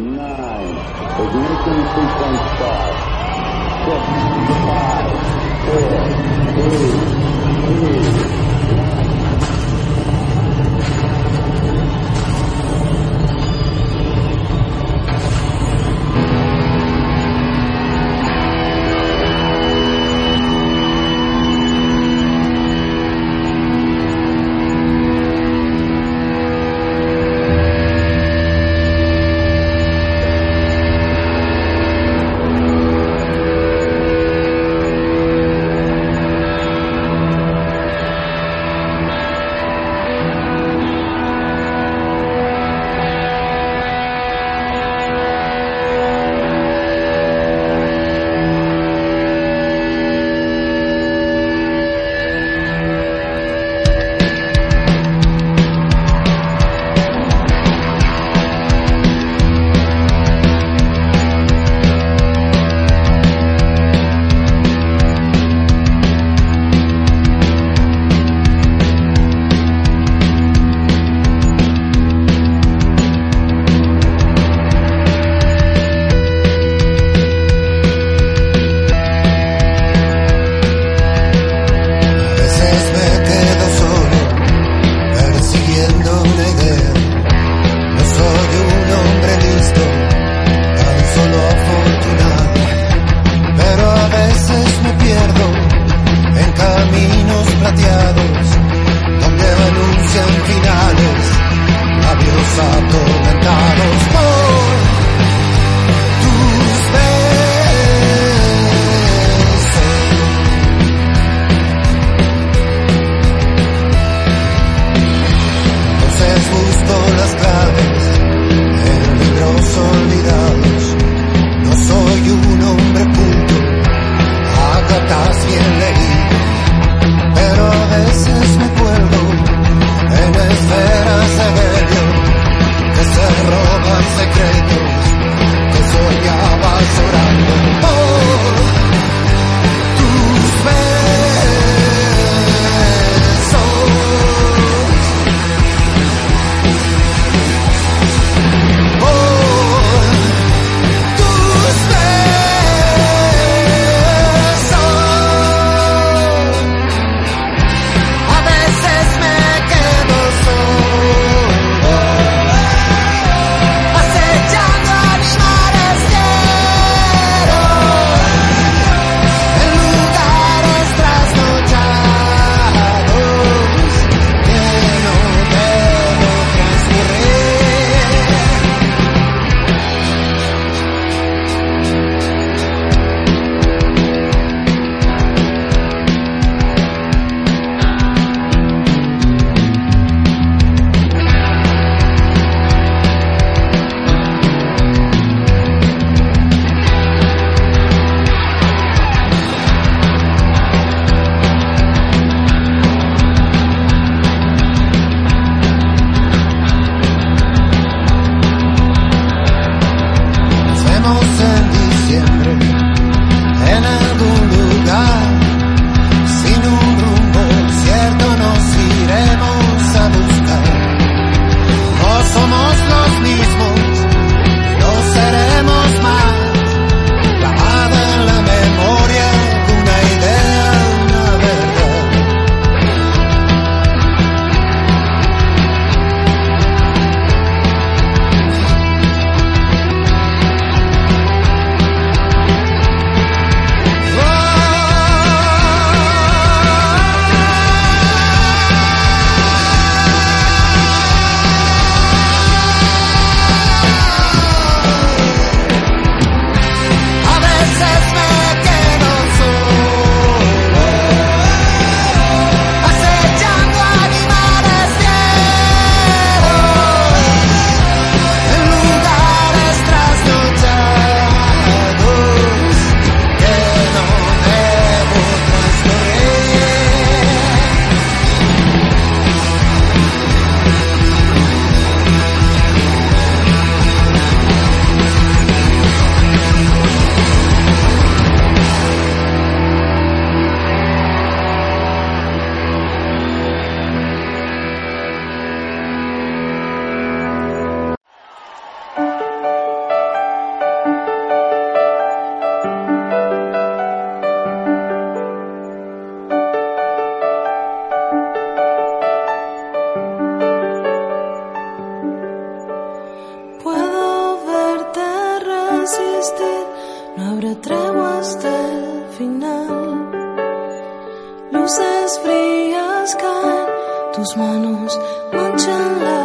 nine, ignition sequence start, six, five, four, three, two, tus manos manchan la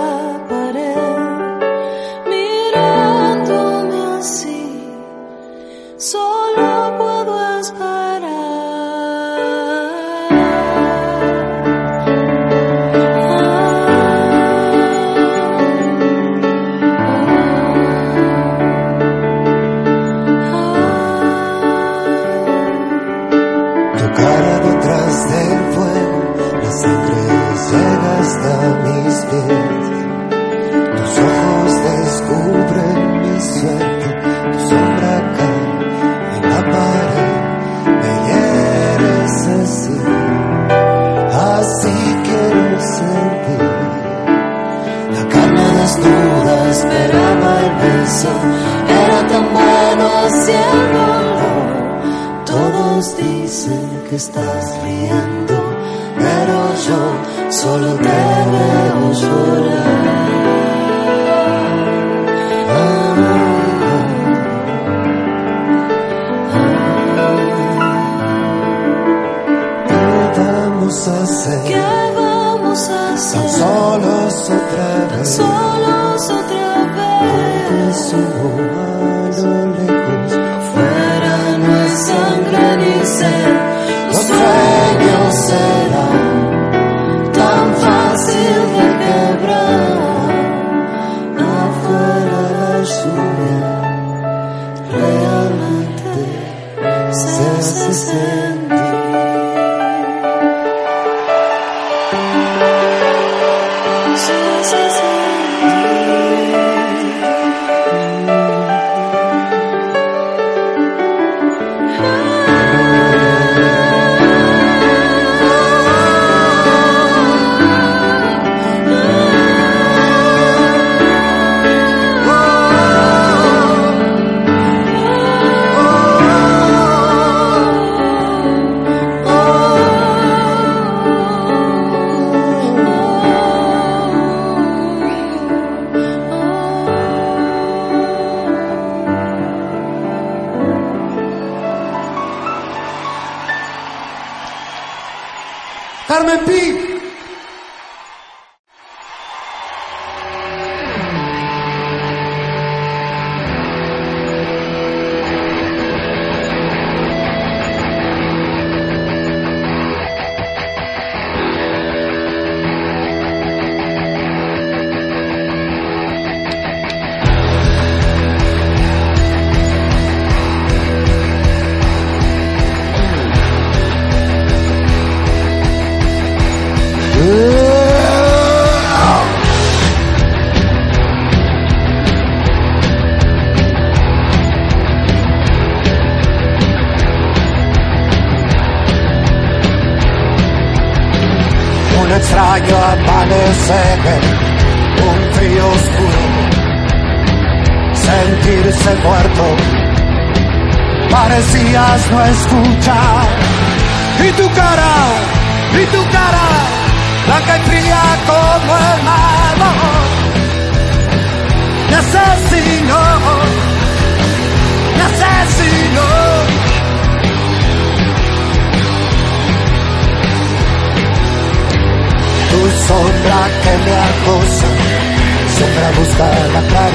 la.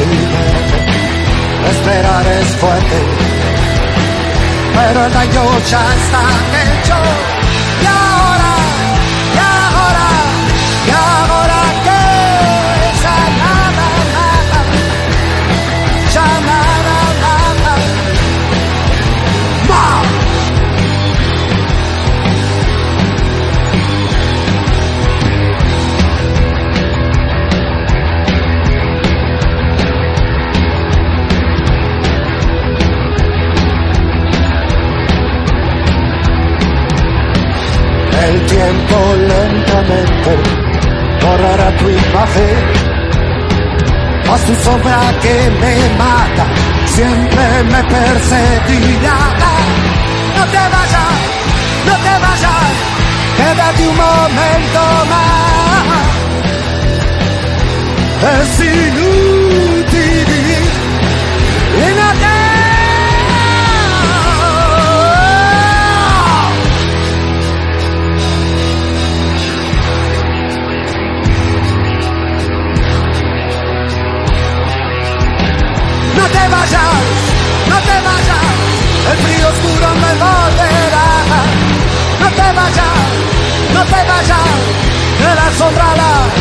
Esperar es fuerte, pero el daño ya está hecho. El tiempo lentamente borrará tu imagen. Haz tu sombra que me mata, siempre me perseguirá. No te vayas, no te vayas, quédate un momento más. Es inútil. Vayas, no te vayas, el frío oscuro me volverá. No te vayas, no te vayas, de la sombra la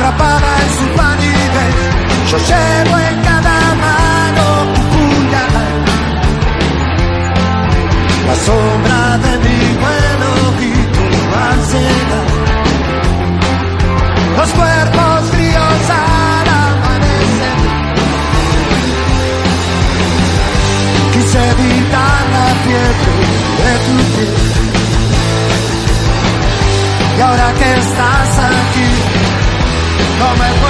atrapada en su vanidad. Yo llevo en cada mano un puñal. La sombra de mi vuelo y tu ansiedad. Los cuerpos fríos al amanecer. Quise evitar la fiebre de tu piel. Y ahora que estás aquí, come and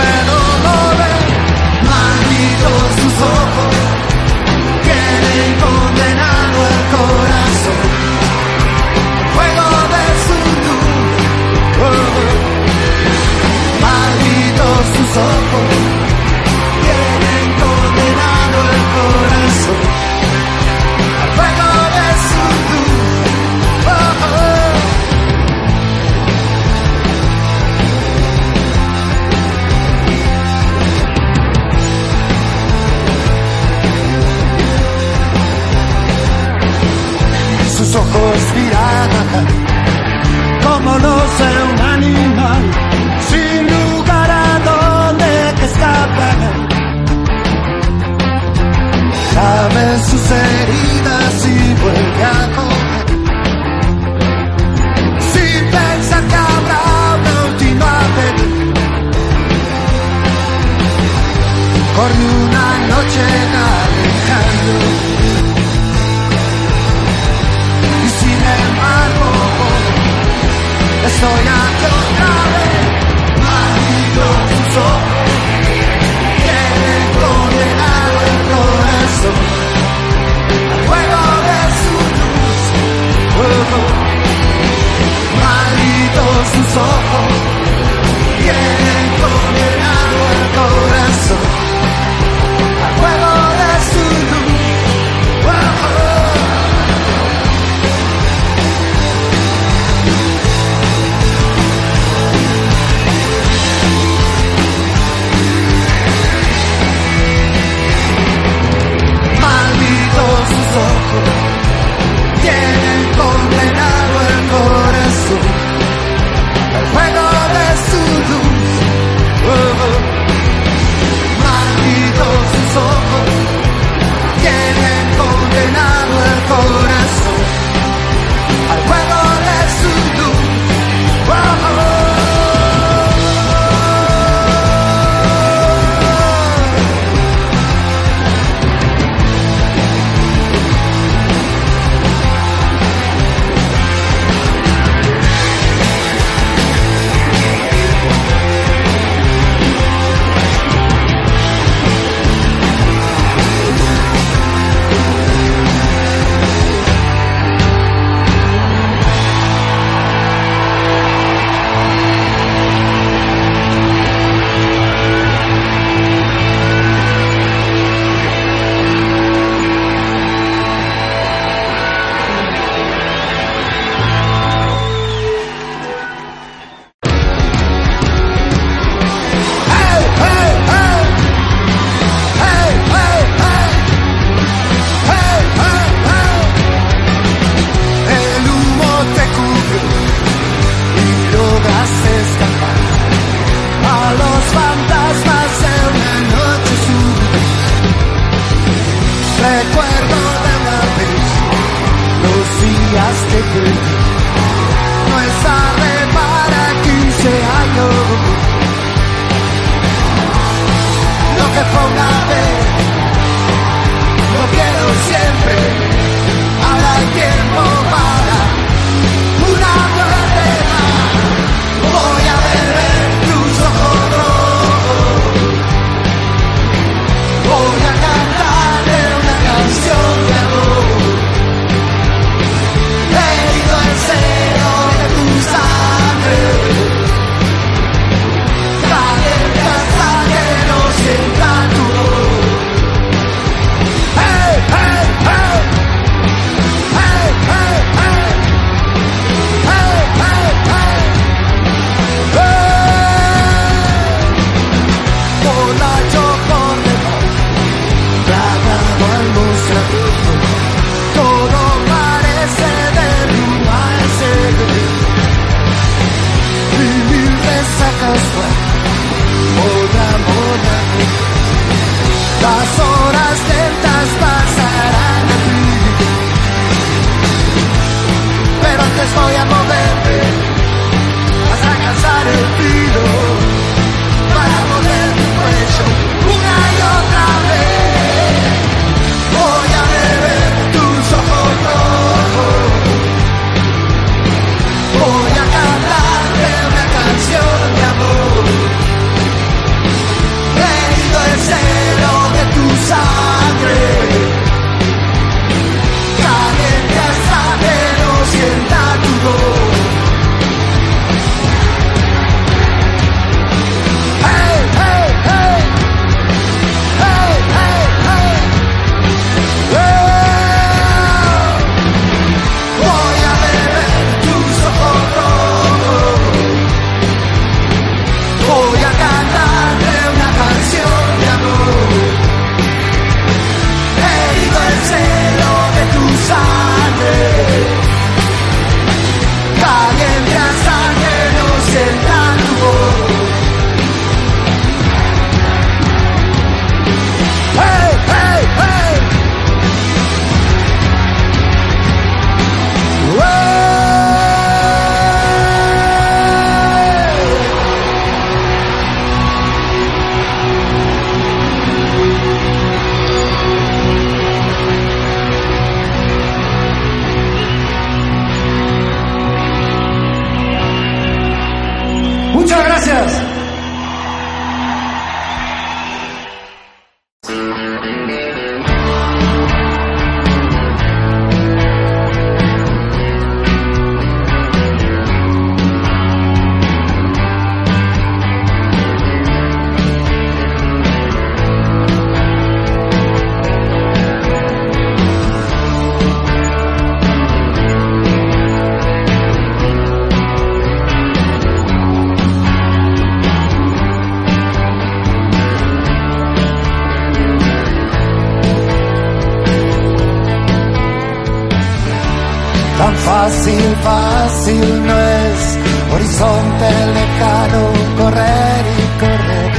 fácil no es, horizonte lejano, correr y correr.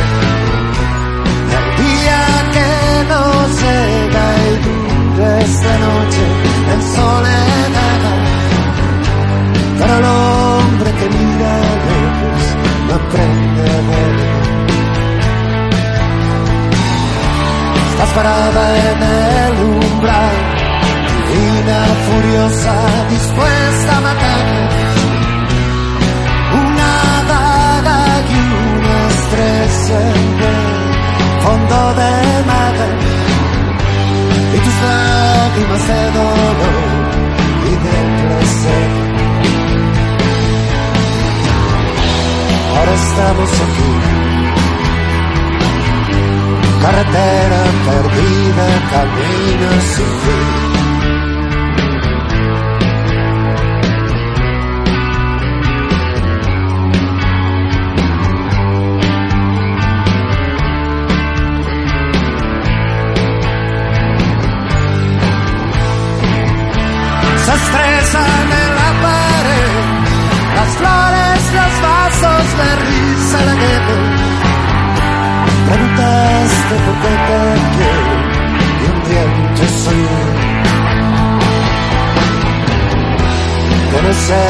El día que nos llega y dura esta noche en soledad. Para el hombre que mira lejos, no aprende a ver. Estás parada en el divina, furiosa, dispuesta a matar. Una daga y una estrella en el fondo del mar. Y tus lágrimas de dolor y de placer. Ahora estamos aquí carretera perdida, camino sin fin. La guerra. Preguntaste por qué te quiero y un viento soy que no se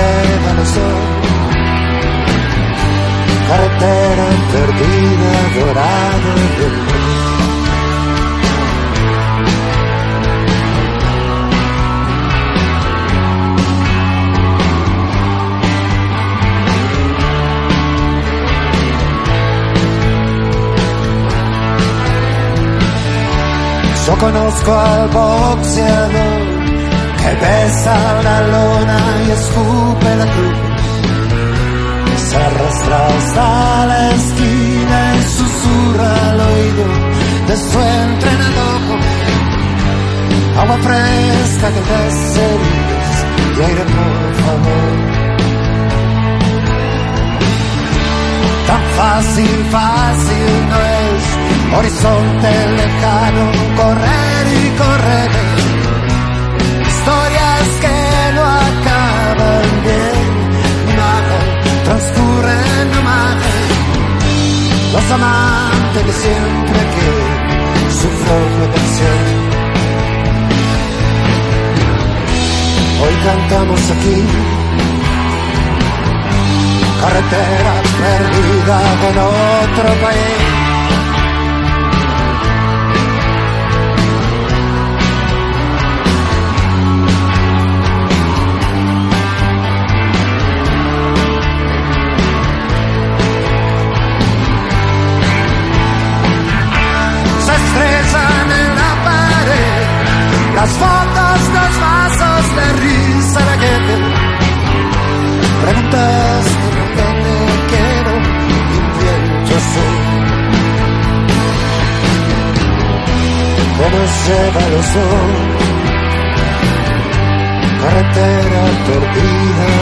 no soy carretera perdida, dorada de conozco al boxeador que besa la lona y escupe la cruz. Se arrastra hasta la esquina y susurra al oído de su entrenador. Agua fresca que te heridas y aire por favor. Tan fácil, fácil no es horizonte lejano, correr y correr. Historias que no acaban bien, nada transcurren nomás. Los amantes de siempre que su flor canción. Hoy cantamos aquí, carretera perdida en otro país. Ojos, carretera perdida,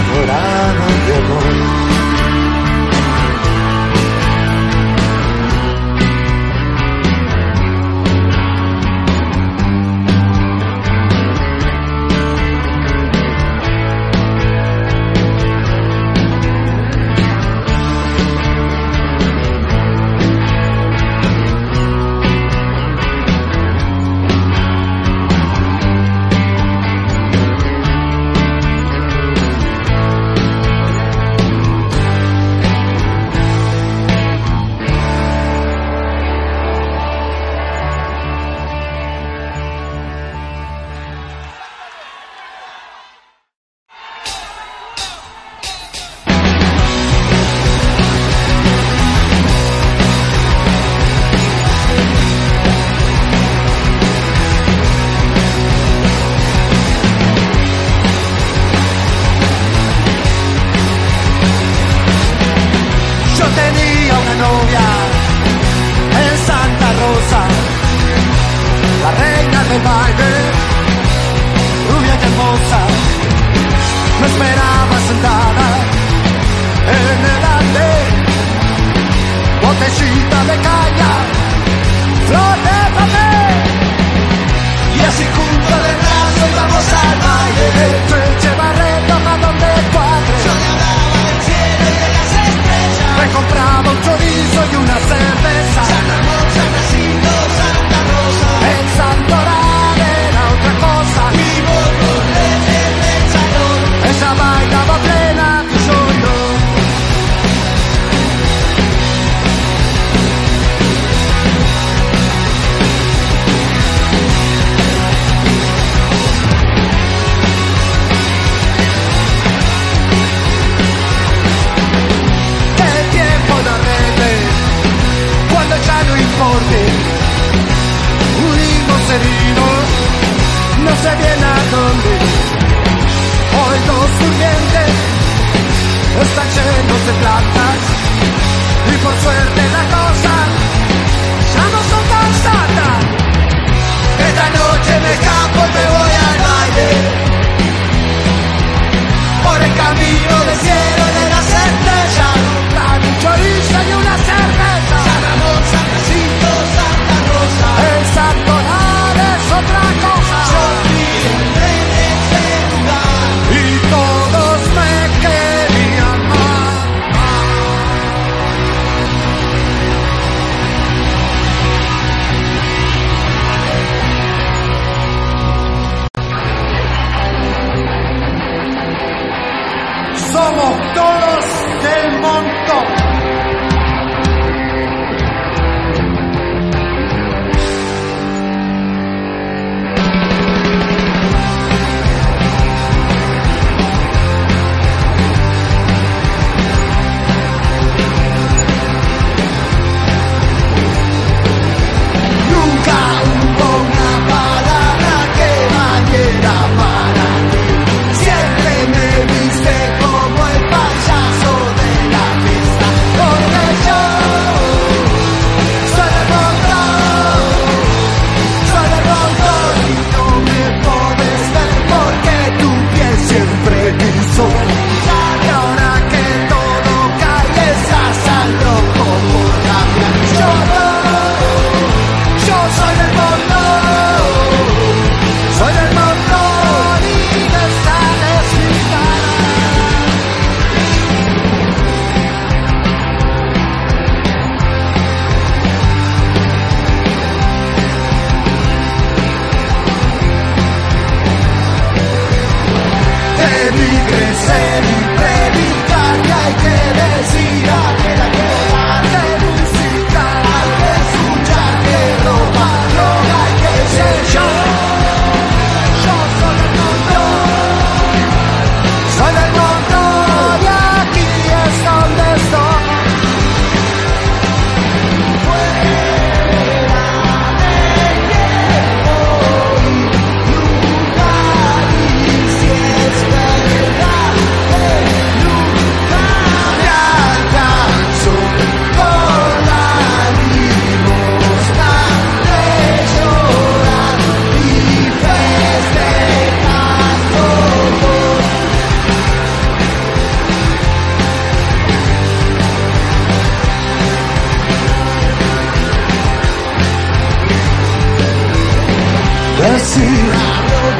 Decir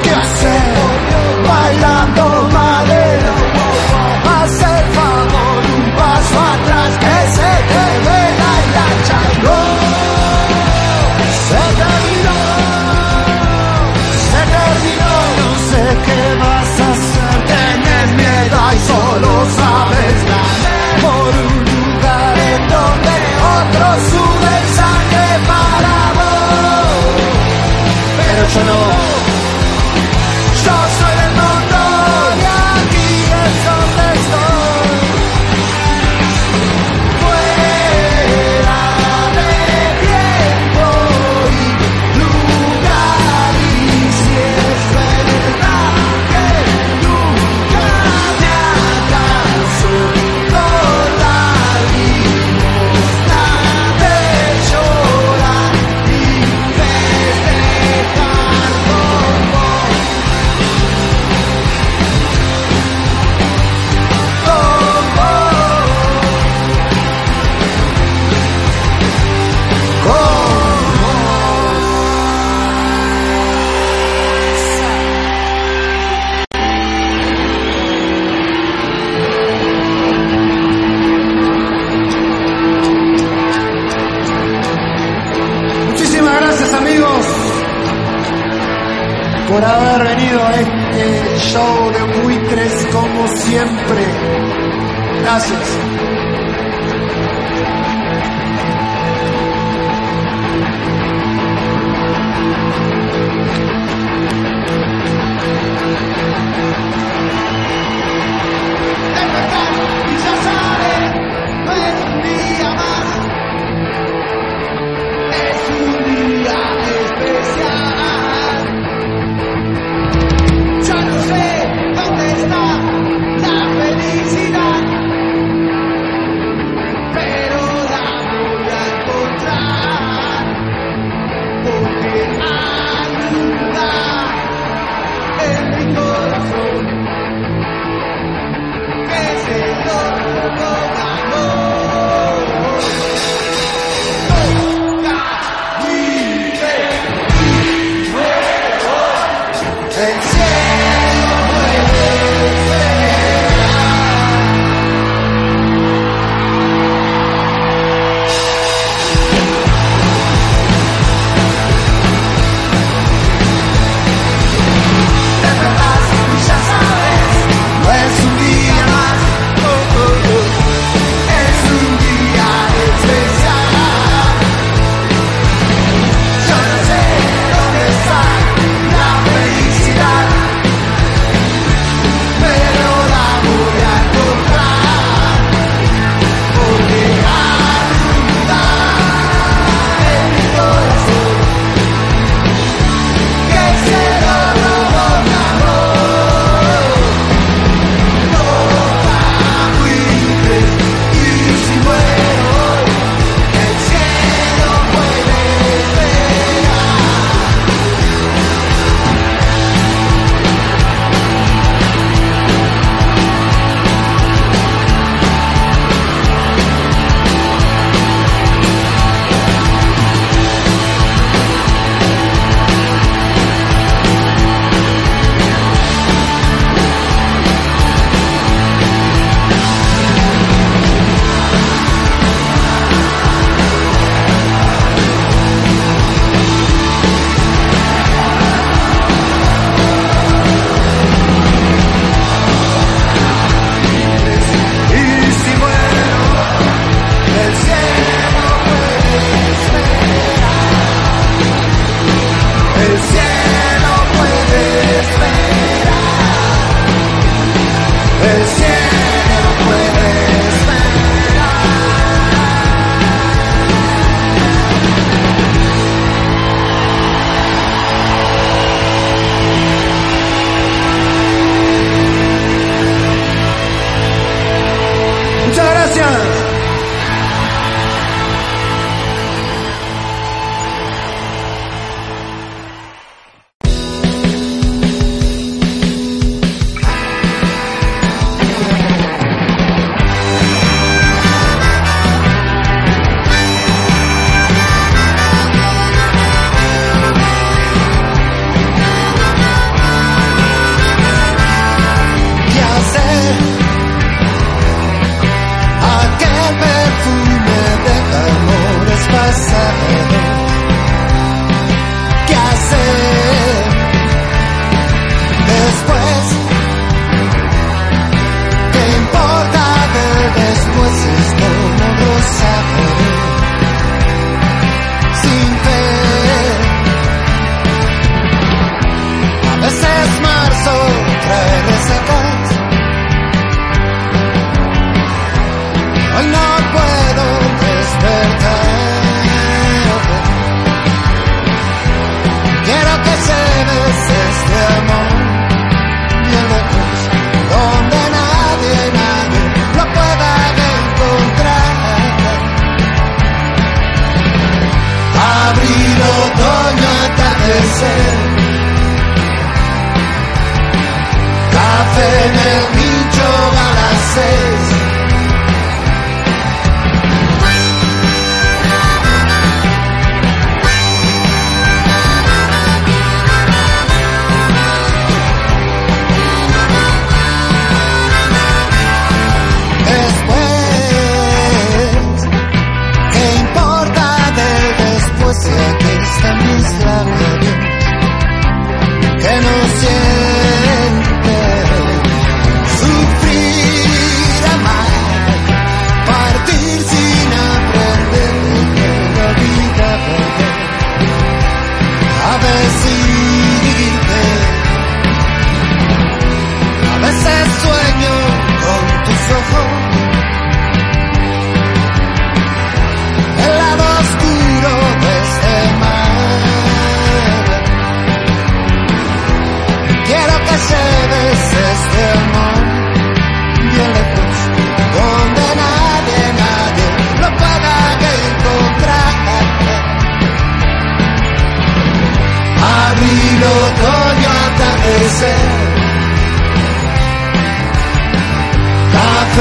qué pero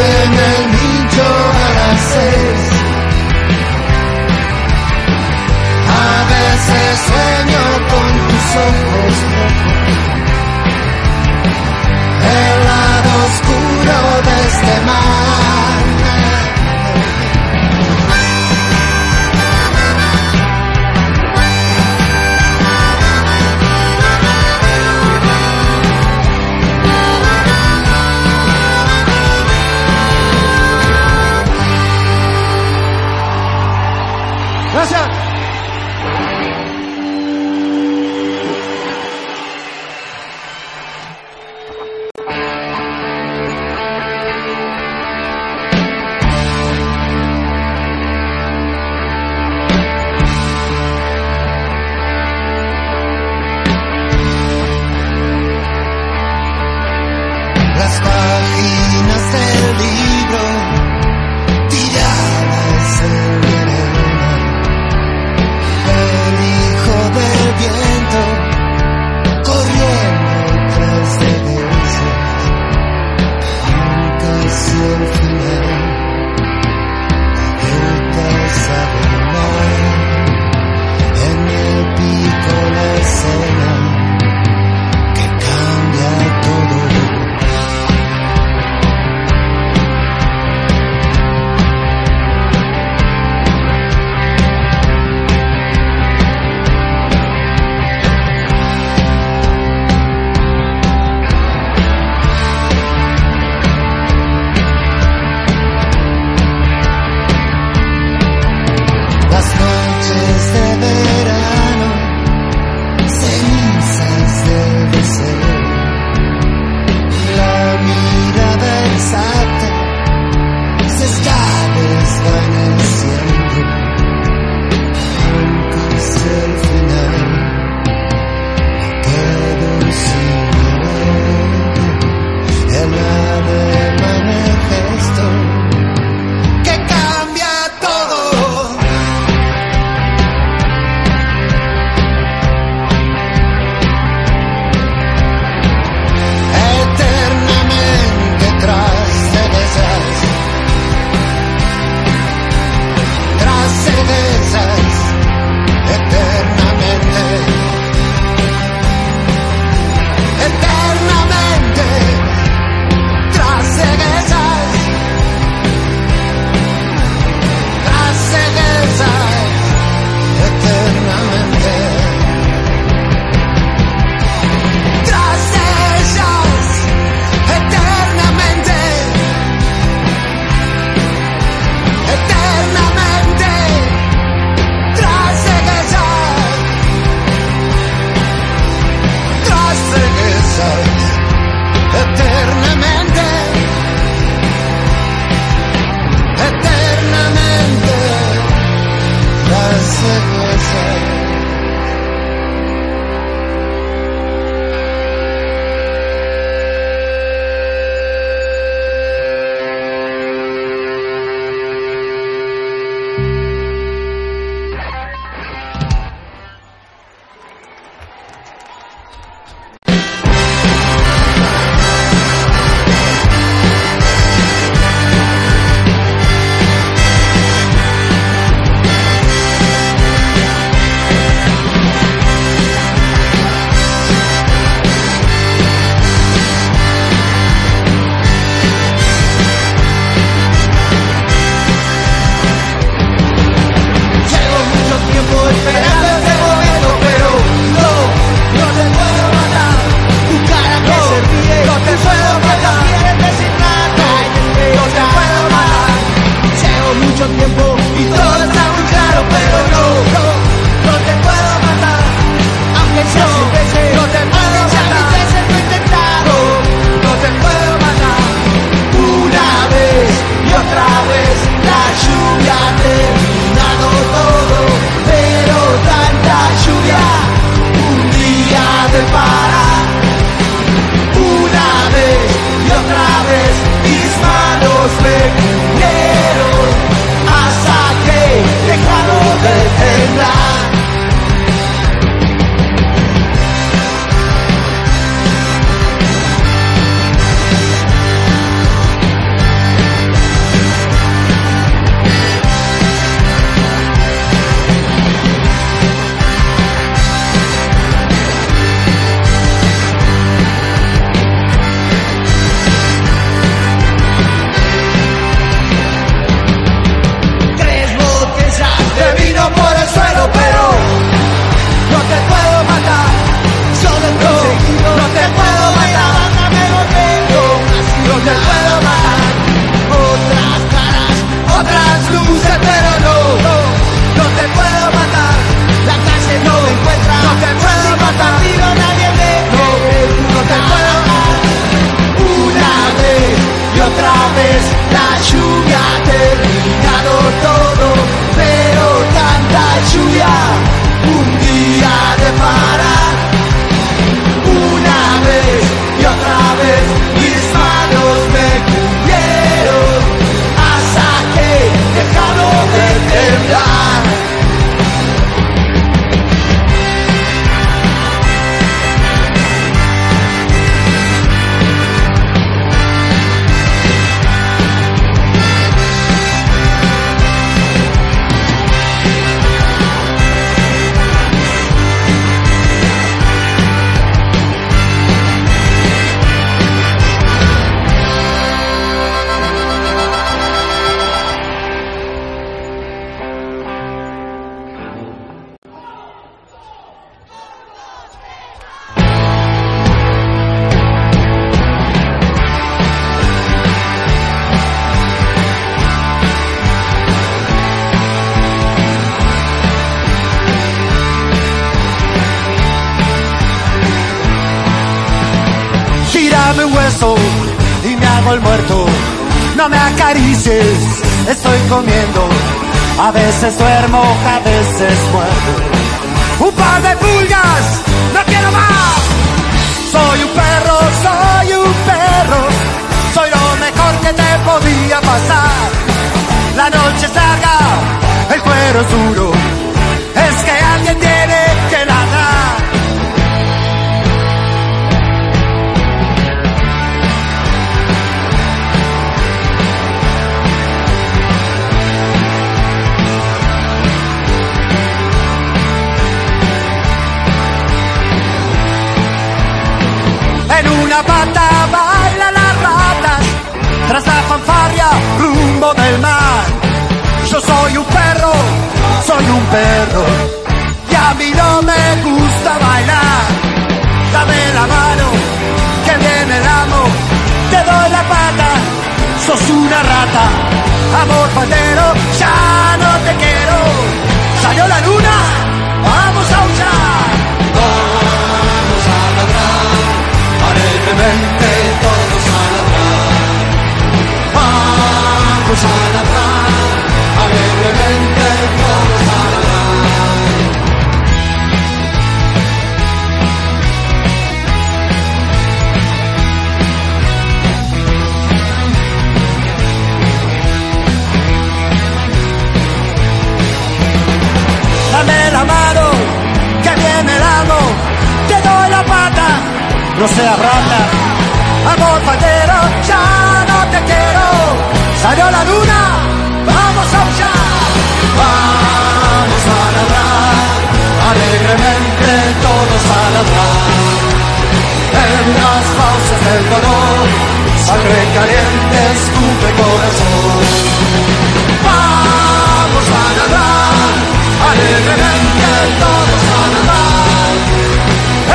en el nicho a las seis. A veces sueño con tus ojos. El lado oscuro de este mar. Veces duermo, a veces muerto. Un par de pulgas, no quiero más. Soy un perro, soy un perro. Soy lo mejor que te podía pasar. La noche es larga, el cuero es duro. Del mar. Yo soy un perro, soy un perro, y a mí no me gusta bailar. Dame la mano, que viene el amo, te doy la pata, sos una rata. Amor pandero, ya no te quiero. Salió la luna, no seas rata. Amor Salió la luna, vamos a aullar. Vamos a ladrar, alegremente todos a ladrar. En las fauces del dolor, sangre caliente, escupe corazón. Vamos a nadar, alegremente todos a nadar.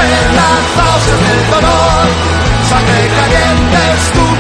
En las fauces del dolor, sangre caliente, escupe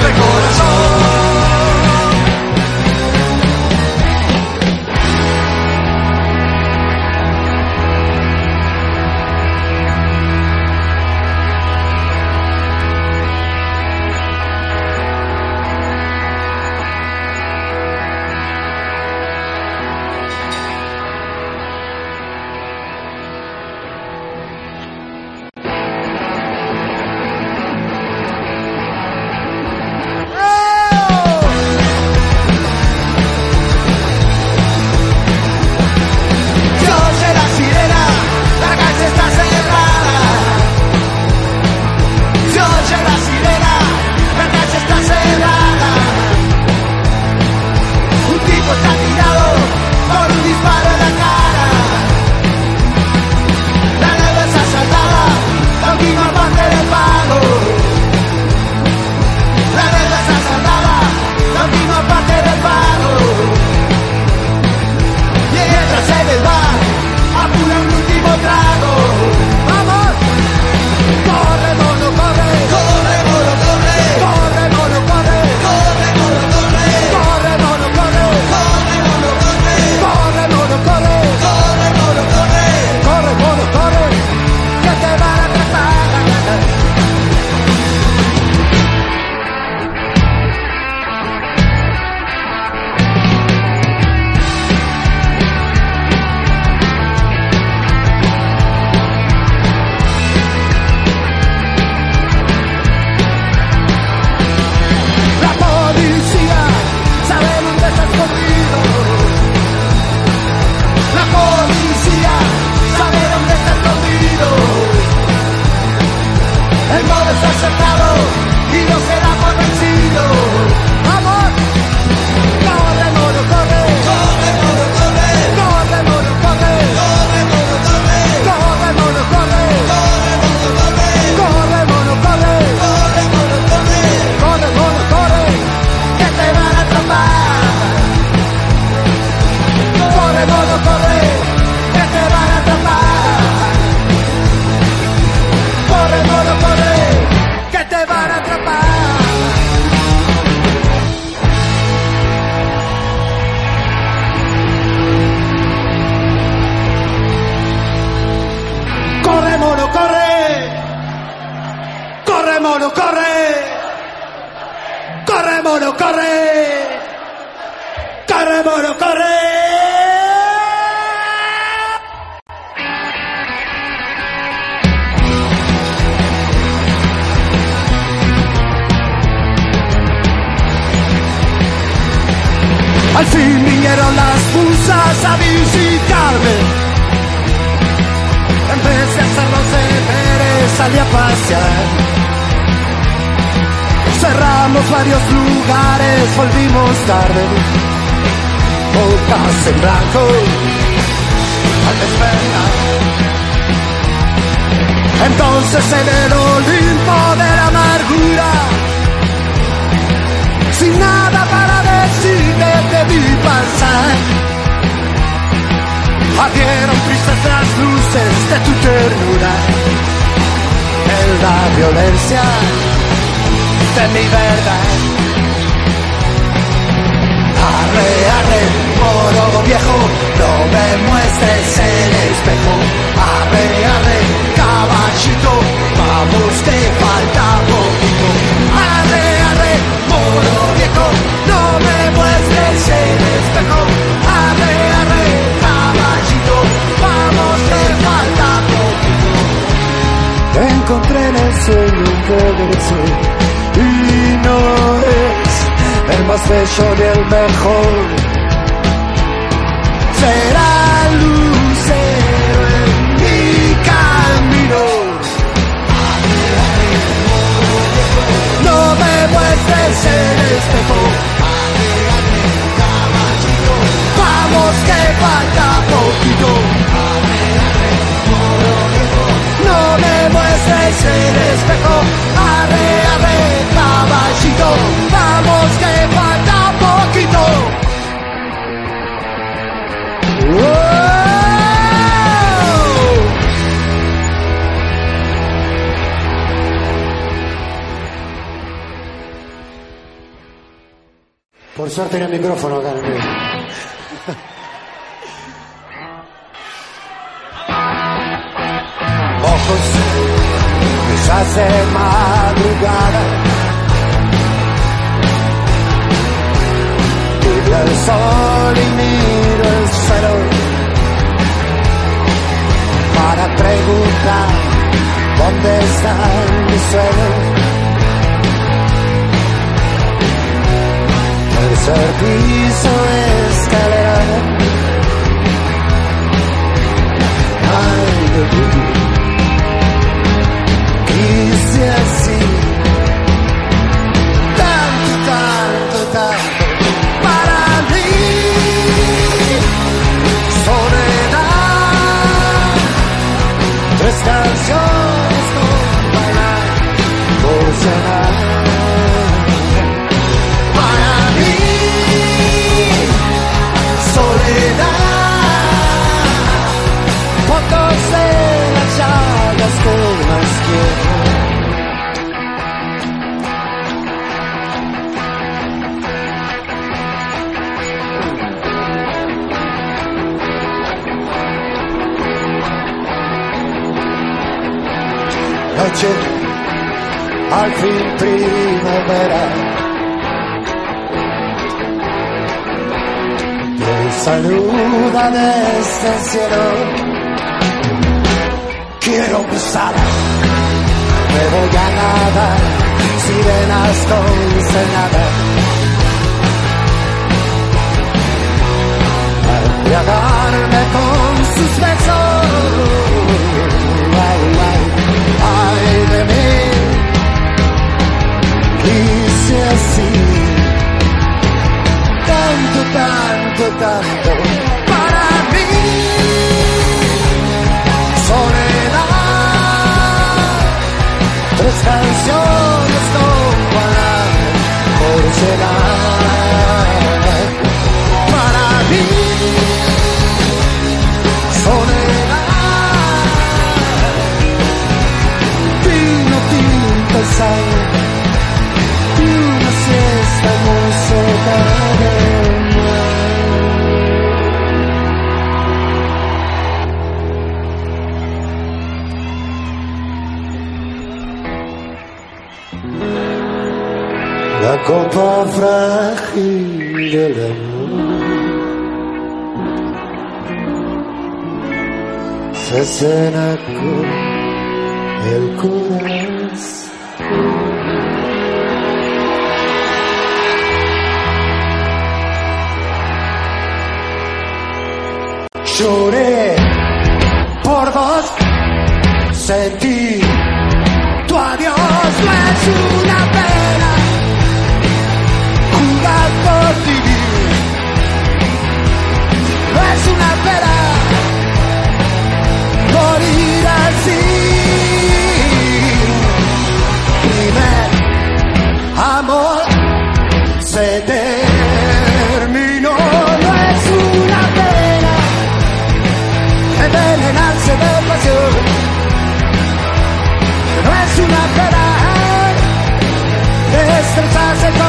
Botas en blanco al despertar. Entonces en el Olimpo de la amargura, sin nada para decirte te vi pasar. Ardieron tristes las luces de tu ternura, en la violencia de mi verdad. Arre, arre, moro viejo, no me muestres el espejo. Arre, arre, caballito, vamos que falta poquito. Arre, arre, moro viejo, no me muestres el espejo. Arre, arre, caballito, vamos que falta poquito. Te encontré en el sueño que regresé y no es el más bello ni el mejor. Será lucero en mi camino. No me muestres el espejo. Vamos que falta poquito. No me muestres el espejo. Arre, arre, caballito. Vamos que Por suerte el micrófono acá. Ojos ya hace madrugada. Tibia el sol y miro el suelo para preguntar dónde están mis sueños. Sorriso escalera. I'm the Noche, al fin primavera. Te saluda desde el cielo. Quiero besar, me voy a nadar, sirenas concenadas. A embriagarme con sus besos. Gracias.